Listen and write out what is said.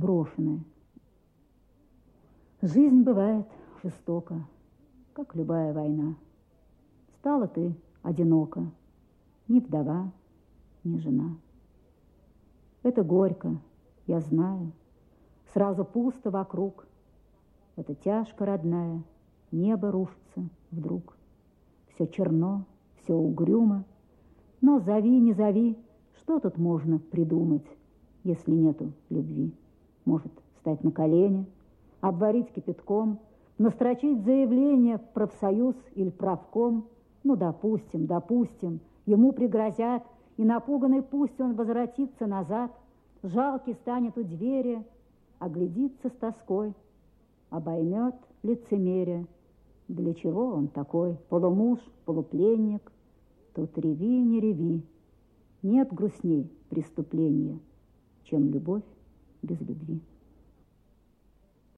брошенная. Жизнь бывает жестока, как любая война. Стала ты одинока, ни вдова, ни жена. Это горько, я знаю, сразу пусто вокруг. Это тяжко, родная, небо рушится вдруг. Все черно, все угрюмо, но зови, не зови, что тут можно придумать, если нету любви? Может, встать на колени, обварить кипятком, настрочить заявление в профсоюз или правком. Ну, допустим, допустим, ему пригрозят, и напуганный пусть он возвратится назад, жалкий станет у двери, оглядится с тоской, обоймет лицемерие. Для чего он такой? Полумуж, полупленник. Тут реви, не реви. Нет грустней преступления, чем любовь без любви.